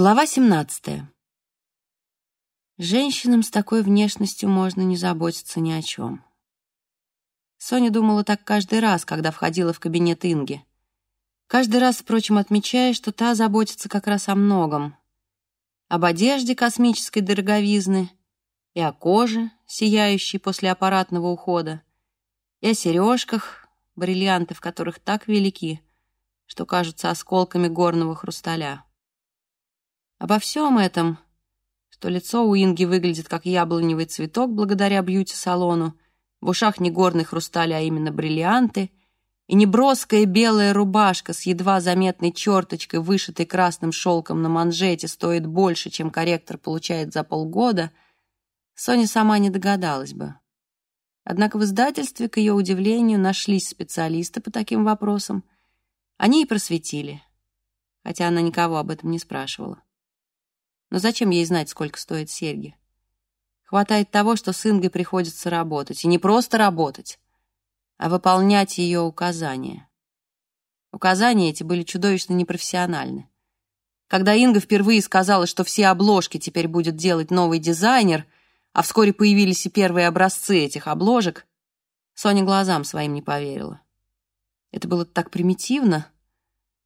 Глава 17. Женщинам с такой внешностью можно не заботиться ни о чем. Соня думала так каждый раз, когда входила в кабинет Инги. Каждый раз, впрочем, отмечая, что та заботится как раз о многом. Об одежде космической дороговизны и о коже, сияющей после аппаратного ухода, и о сережках, бриллианты в которых так велики, что кажутся осколками горного хрусталя. Обо всем этом, что лицо у Инги выглядит как яблоневый цветок благодаря бьюти-салону, в ушах не горный хрусталь, а именно бриллианты, и неброская белая рубашка с едва заметной черточкой, вышитой красным шелком на манжете, стоит больше, чем корректор получает за полгода, Соня сама не догадалась бы. Однако в издательстве, к ее удивлению, нашлись специалисты по таким вопросам. Они и просветили, хотя она никого об этом не спрашивала. Но зачем ей знать, сколько стоят серьги? Хватает того, что с Ингой приходится работать. И не просто работать, а выполнять ее указания. Указания эти были чудовищно непрофессиональны. Когда Инга впервые сказала, что все обложки теперь будет делать новый дизайнер, а вскоре появились и первые образцы этих обложек, Соня глазам своим не поверила. Это было так примитивно,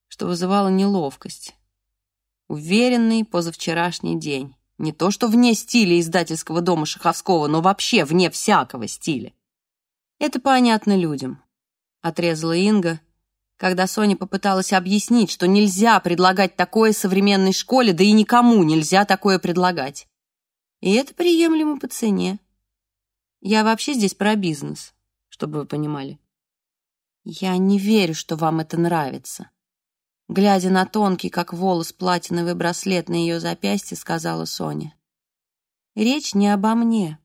что вызывало неловкость. Уверенный позавчерашний день. Не то что вне стиля издательского дома Шаховского, но вообще вне всякого стиля. Это понятно людям, отрезала Инга, когда Соня попыталась объяснить, что нельзя предлагать такое современной школе, да и никому нельзя такое предлагать. И это приемлемо по цене. Я вообще здесь про бизнес, чтобы вы понимали. Я не верю, что вам это нравится. Глядя на тонкий, как волос, платиновый браслет на ее запястье, сказала Соня. Речь не обо мне.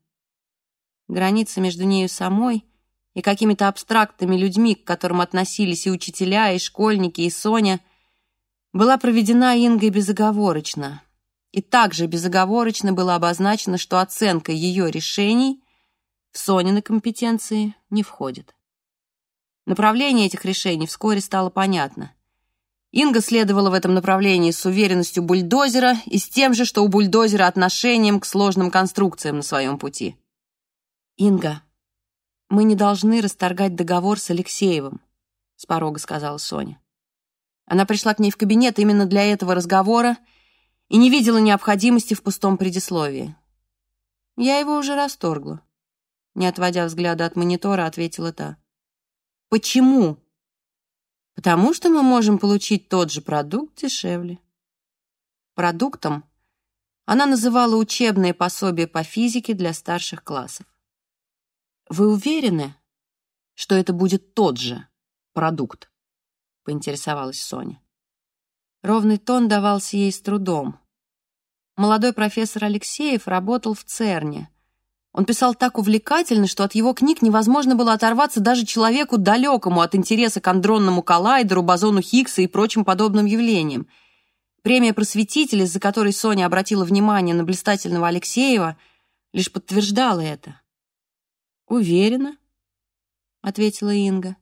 Граница между нею самой и какими-то абстрактными людьми, к которым относились и учителя, и школьники, и Соня, была проведена Ингой безоговорочно. И также безоговорочно было обозначено, что оценка ее решений в Сонины компетенции не входит. Направление этих решений вскоре стало понятно. Инга следовала в этом направлении с уверенностью бульдозера и с тем же, что у бульдозера отношением к сложным конструкциям на своем пути. «Инга, мы не должны расторгать договор с Алексеевым», — с порога сказала Соня. Она пришла к ней в кабинет именно для этого разговора и не видела необходимости в пустом предисловии. «Я его уже расторгла», — не отводя взгляда от монитора, ответила та. «Почему?» Потому что мы можем получить тот же продукт дешевле. Продуктом она называла учебные пособия по физике для старших классов. «Вы уверены, что это будет тот же продукт?» — поинтересовалась Соня. Ровный тон давался ей с трудом. Молодой профессор Алексеев работал в ЦЕРНе — он писал так увлекательно, что от его книг невозможно было оторваться даже человеку далекому от интереса к андронному коллайдеру, бозону Хиггса и прочим подобным явлениям. Премия «Просветитель», из-за которой Соня обратила внимание на блистательного Алексеева, лишь подтверждала это. «Уверена», — ответила Инга.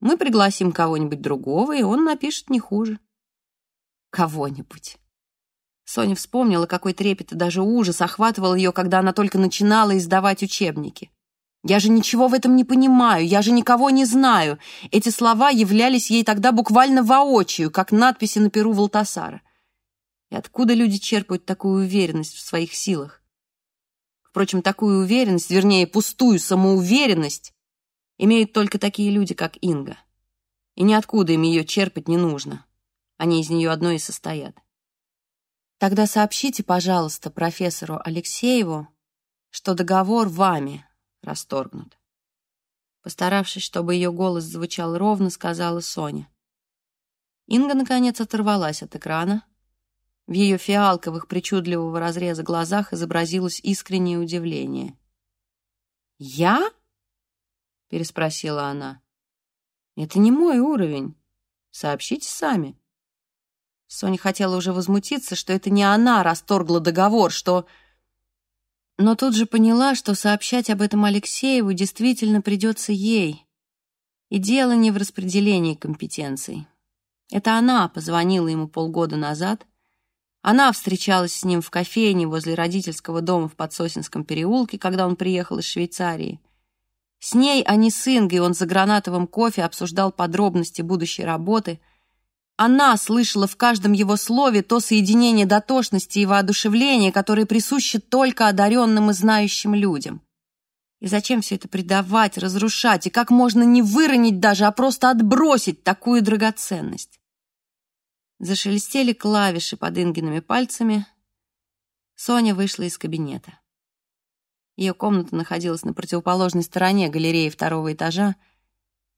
«Мы пригласим кого-нибудь другого, и он напишет не хуже». «Кого-нибудь». Соня вспомнила, какой трепет и даже ужас охватывал ее, когда она только начинала издавать учебники. «Я же ничего в этом не понимаю, я же никого не знаю». Эти слова являлись ей тогда буквально воочию, как надписи на перу Валтасара. И откуда люди черпают такую уверенность в своих силах? Впрочем, такую уверенность, вернее, пустую самоуверенность, имеют только такие люди, как Инга. И ниоткуда им ее черпать не нужно. Они из нее одной и состоят. Тогда сообщите, пожалуйста, профессору Алексееву, что договор вами расторгнут. Постаравшись, чтобы ее голос звучал ровно, сказала Соня. Инга, наконец, оторвалась от экрана. В ее фиалковых причудливого разреза глазах изобразилось искреннее удивление. «Я?» — переспросила она. «Это не мой уровень. Сообщите сами». Соня хотела уже возмутиться, что это не она расторгла договор, что... Но тут же поняла, что сообщать об этом Алексееву действительно придется ей. И дело не в распределении компетенций. Это она позвонила ему полгода назад, Она встречалась с ним в кофейне возле родительского дома в Подсосинском переулке, когда он приехал из Швейцарии. С ней, а не с Ингой, он за гранатовым кофе обсуждал подробности будущей работы. Она слышала в каждом его слове то соединение дотошности и воодушевления, которое присуще только одаренным и знающим людям. И зачем все это предавать, разрушать, и как можно не выронить даже, а просто отбросить такую драгоценность? Зашелестели клавиши под Ингиными пальцами. Соня вышла из кабинета. Ее комната находилась на противоположной стороне галереи второго этажа,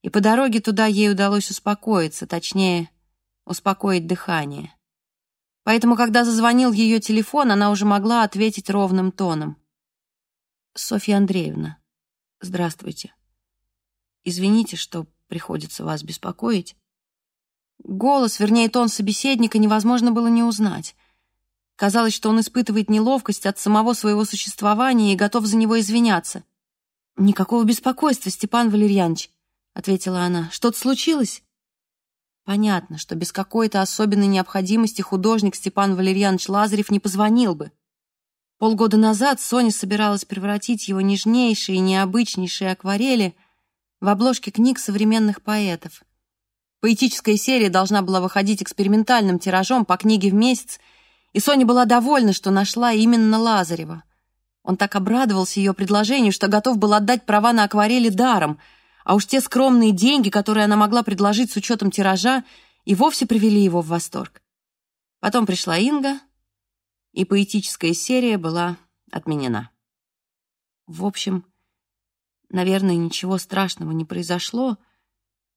и по дороге туда ей удалось успокоиться, точнее, успокоить дыхание. Поэтому, когда зазвонил ее телефон, она уже могла ответить ровным тоном. «Софья Андреевна, здравствуйте. Извините, что приходится вас беспокоить. Голос, вернее, тон собеседника невозможно было не узнать. Казалось, что он испытывает неловкость от самого своего существования и готов за него извиняться. «Никакого беспокойства, Степан Валерьянович», — ответила она. «Что-то случилось?» Понятно, что без какой-то особенной необходимости художник Степан Валерьянович Лазарев не позвонил бы. Полгода назад Соня собиралась превратить его нежнейшие и необычнейшие акварели в обложки книг современных поэтов. Поэтическая серия должна была выходить экспериментальным тиражом по книге в месяц — и Соня была довольна, что нашла именно Лазарева. Он так обрадовался ее предложению, что готов был отдать права на акварели даром, а уж те скромные деньги, которые она могла предложить с учетом тиража, и вовсе привели его в восторг. Потом пришла Инга, и поэтическая серия была отменена. В общем, наверное, ничего страшного не произошло,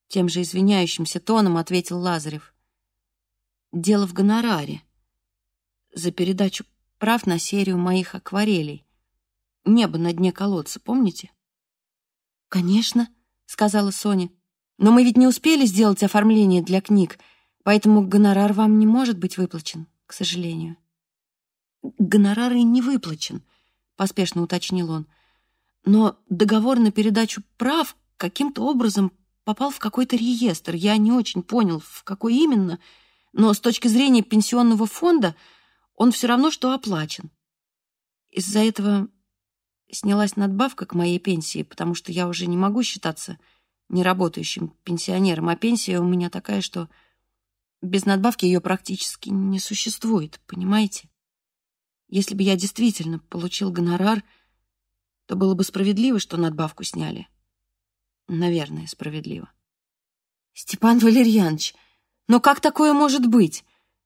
тем же извиняющимся тоном ответил Лазарев. Дело в гонораре за передачу прав на серию моих акварелей. «Небо на дне колодца», помните? «Конечно», — сказала Соня. «Но мы ведь не успели сделать оформление для книг, поэтому гонорар вам не может быть выплачен, к сожалению». «Гонорар и не выплачен», — поспешно уточнил он. «Но договор на передачу прав каким-то образом попал в какой-то реестр. Я не очень понял, в какой именно, но с точки зрения пенсионного фонда — он все равно, что оплачен. Из-за этого снялась надбавка к моей пенсии, потому что я уже не могу считаться неработающим пенсионером, а пенсия у меня такая, что без надбавки ее практически не существует, понимаете? Если бы я действительно получил гонорар, то было бы справедливо, что надбавку сняли. Наверное, справедливо. Степан Валерьянович, но как такое может быть?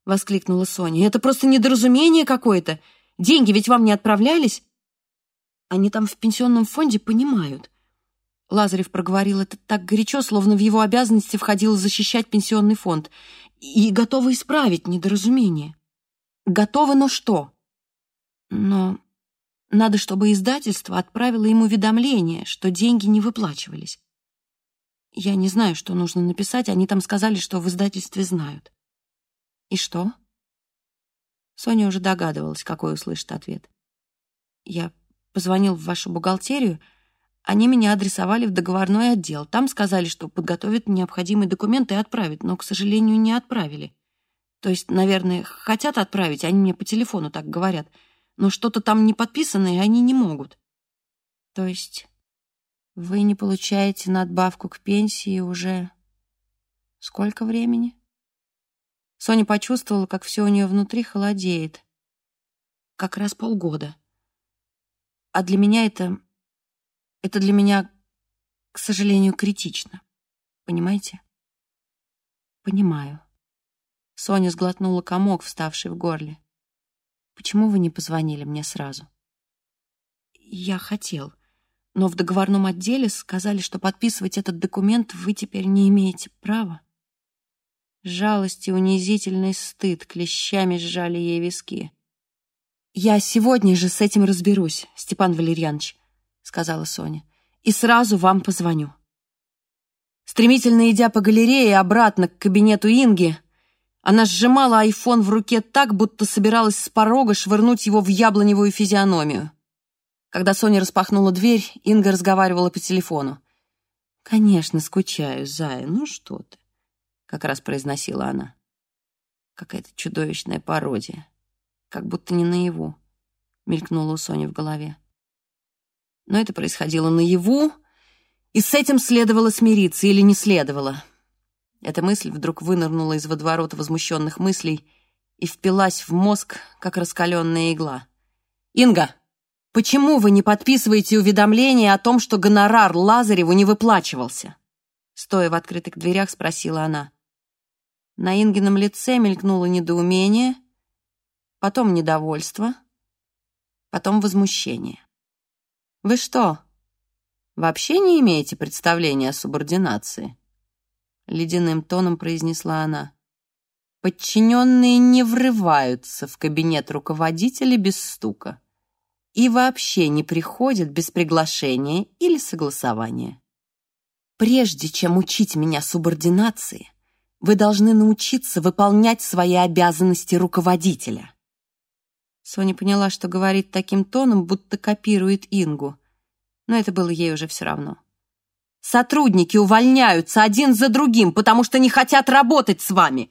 воскликнула Соня. «Это просто недоразумение какое-то. Деньги ведь вам не отправлялись?» «Они там в пенсионном фонде понимают». Лазарев проговорил это так горячо, словно в его обязанности входило защищать пенсионный фонд. «И готовы исправить недоразумение». «Готовы, но что?» «Но надо, чтобы издательство отправило ему уведомление, что деньги не выплачивались. Я не знаю, что нужно написать, они там сказали, что в издательстве знают. «И что?» Соня уже догадывалась, какой услышит ответ. «Я позвонил в вашу бухгалтерию. Они меня адресовали в договорной отдел. Там сказали, что подготовят необходимые документы и отправят, но, к сожалению, не отправили. То есть, наверное, хотят отправить, они мне по телефону так говорят, но что-то там не подписано, и они не могут. То есть вы не получаете надбавку к пенсии уже сколько времени? Соня почувствовала, как все у нее внутри холодеет. Как раз полгода. А для меня это... Это для меня, к сожалению, критично. Понимаете? Понимаю. Соня сглотнула комок, вставший в горле. Почему вы не позвонили мне сразу? Я хотел, но в договорном отделе сказали, что подписывать этот документ вы теперь не имеете права. Жалость и унизительный стыд клещами сжали ей виски. «Я сегодня же с этим разберусь, Степан Валерьянович», — сказала Соня, «и сразу вам позвоню». Стремительно идя по галерее обратно к кабинету Инги, она сжимала айфон в руке так, будто собиралась с порога швырнуть его в яблоневую физиономию. Когда Соня распахнула дверь, Инга разговаривала по телефону. «Конечно, скучаю, Зая, ну что ты как раз произносила она. Какая-то чудовищная пародия. Как будто не наяву, мелькнуло у Сони в голове. Но это происходило наяву, и с этим следовало смириться или не следовало. Эта мысль вдруг вынырнула из водоворота возмущенных мыслей и впилась в мозг, как раскаленная игла. «Инга, почему вы не подписываете уведомление о том, что гонорар Лазареву не выплачивался?» Стоя в открытых дверях, спросила она. На Ингином лице мелькнуло недоумение, потом недовольство, потом возмущение. «Вы что, вообще не имеете представления о субординации?» Ледяным тоном произнесла она. «Подчиненные не врываются в кабинет руководителя без стука и вообще не приходят без приглашения или согласования. Прежде чем учить меня субординации, вы должны научиться выполнять свои обязанности руководителя». Соня поняла, что говорит таким тоном, будто копирует Ингу, но это было ей уже все равно. «Сотрудники увольняются один за другим, потому что не хотят работать с вами»,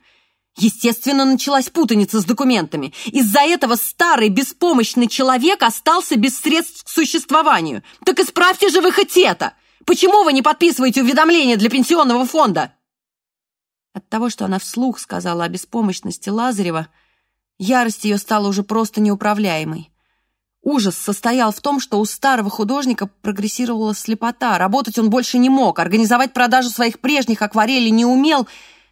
Естественно, началась путаница с документами. Из-за этого старый беспомощный человек остался без средств к существованию. Так исправьте же вы хоть это! Почему вы не подписываете уведомления для пенсионного фонда? От того, что она вслух сказала о беспомощности Лазарева, Ярость ее стала уже просто неуправляемой. Ужас состоял в том, что у старого художника прогрессировала слепота. Работать он больше не мог, организовать продажу своих прежних акварелей не умел,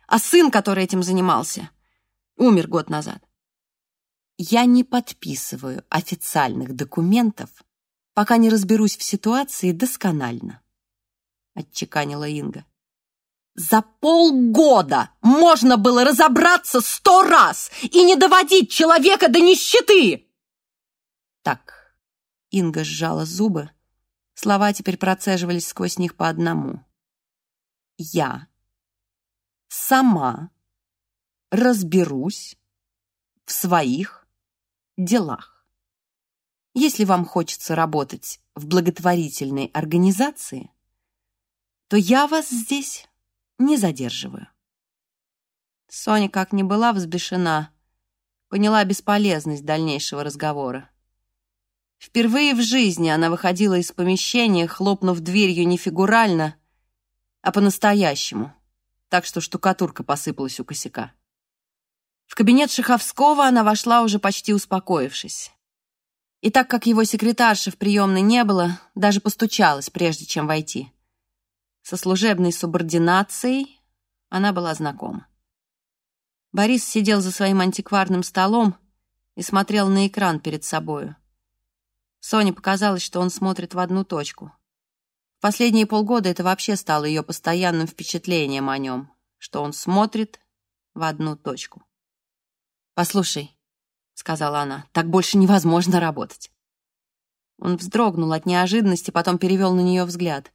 а сын, который этим занимался, умер год назад. Я не подписываю официальных документов, пока не разберусь в ситуации досконально, отчеканила Инга. За полгода можно было разобраться сто раз и не доводить человека до нищеты. Так, Инга сжала зубы. Слова теперь процеживались сквозь них по одному. Я сама разберусь в своих делах. Если вам хочется работать в благотворительной организации, то я вас здесь не задерживаю. Соня, как ни была взбешена, поняла бесполезность дальнейшего разговора. Впервые в жизни она выходила из помещения, хлопнув дверью не фигурально, а по-настоящему, так что штукатурка посыпалась у косяка. В кабинет Шаховского она вошла уже почти успокоившись. И так как его секретарши в приемной не было, даже постучалась, прежде чем войти. Со служебной субординацией она была знакома. Борис сидел за своим антикварным столом и смотрел на экран перед собою. Соне показалось, что он смотрит в одну точку. В последние полгода это вообще стало ее постоянным впечатлением о нем, что он смотрит в одну точку. «Послушай», — сказала она, — «так больше невозможно работать». Он вздрогнул от неожиданности, потом перевел на нее взгляд.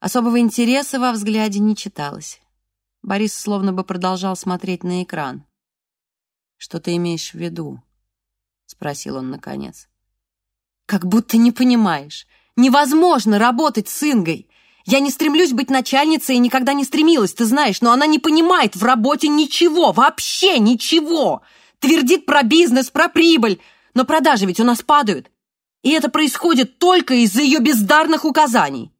Особого интереса во взгляде не читалось. Борис словно бы продолжал смотреть на экран. «Что ты имеешь в виду?» — спросил он наконец. «Как будто не понимаешь. Невозможно работать с Ингой. Я не стремлюсь быть начальницей и никогда не стремилась, ты знаешь, но она не понимает в работе ничего, вообще ничего. Твердит про бизнес, про прибыль, но продажи ведь у нас падают. И это происходит только из-за ее бездарных указаний.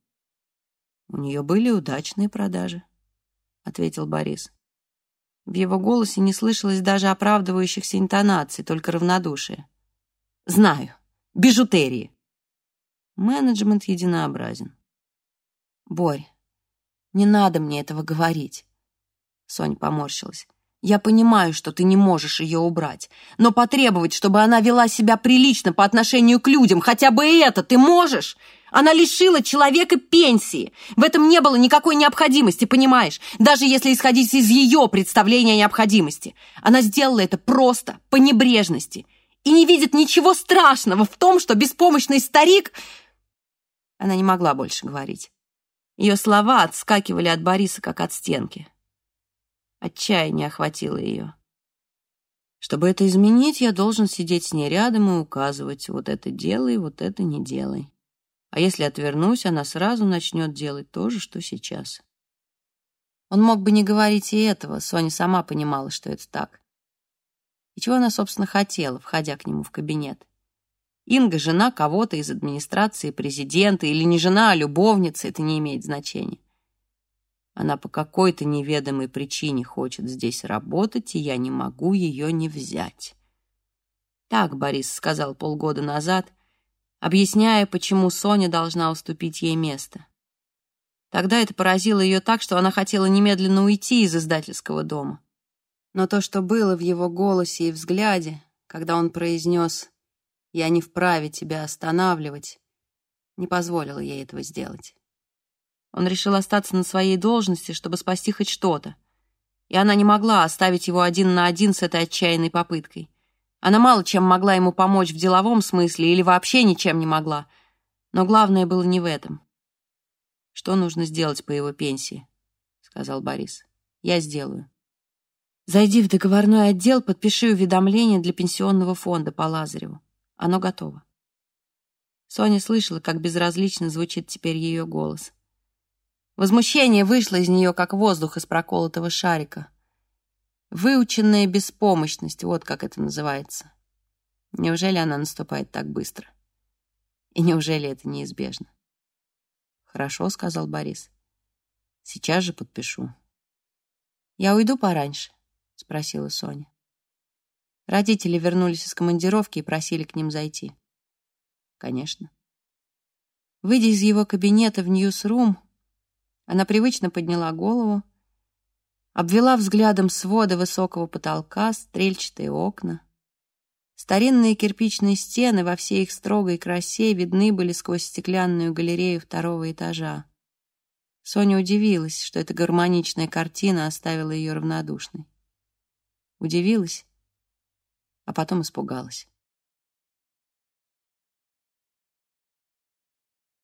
«У нее были удачные продажи», — ответил Борис. В его голосе не слышалось даже оправдывающихся интонаций, только равнодушие. «Знаю. Бижутерии». Менеджмент единообразен. «Борь, не надо мне этого говорить», — Соня поморщилась. «Я понимаю, что ты не можешь ее убрать, но потребовать, чтобы она вела себя прилично по отношению к людям, хотя бы это ты можешь? Она лишила человека пенсии. В этом не было никакой необходимости, понимаешь? Даже если исходить из ее представления о необходимости. Она сделала это просто, по небрежности. И не видит ничего страшного в том, что беспомощный старик... Она не могла больше говорить. Ее слова отскакивали от Бориса, как от стенки. Отчаяние охватило ее. Чтобы это изменить, я должен сидеть с ней рядом и указывать, вот это делай, вот это не делай. А если отвернусь, она сразу начнет делать то же, что сейчас. Он мог бы не говорить и этого, Соня сама понимала, что это так. И чего она, собственно, хотела, входя к нему в кабинет? Инга — жена кого-то из администрации президента, или не жена, а любовница, это не имеет значения. Она по какой-то неведомой причине хочет здесь работать, и я не могу ее не взять. Так Борис сказал полгода назад, объясняя, почему Соня должна уступить ей место. Тогда это поразило ее так, что она хотела немедленно уйти из издательского дома. Но то, что было в его голосе и взгляде, когда он произнес «Я не вправе тебя останавливать», не позволило ей этого сделать. Он решил остаться на своей должности, чтобы спасти хоть что-то. И она не могла оставить его один на один с этой отчаянной попыткой. Она мало чем могла ему помочь в деловом смысле или вообще ничем не могла. Но главное было не в этом. «Что нужно сделать по его пенсии?» — сказал Борис. «Я сделаю». «Зайди в договорной отдел, подпиши уведомление для пенсионного фонда по Лазареву. Оно готово». Соня слышала, как безразлично звучит теперь ее голос. Возмущение вышло из нее, как воздух из проколотого шарика. Выученная беспомощность, вот как это называется. Неужели она наступает так быстро? И неужели это неизбежно? «Хорошо», — сказал Борис. «Сейчас же подпишу». «Я уйду пораньше?» — спросила Соня. Родители вернулись из командировки и просили к ним зайти. «Конечно». Выйдя из его кабинета в Ньюсрум, она привычно подняла голову, обвела взглядом своды высокого потолка, стрельчатые окна. Старинные кирпичные стены во всей их строгой красе видны были сквозь стеклянную галерею второго этажа. Соня удивилась, что эта гармоничная картина оставила ее равнодушной. Удивилась, а потом испугалась.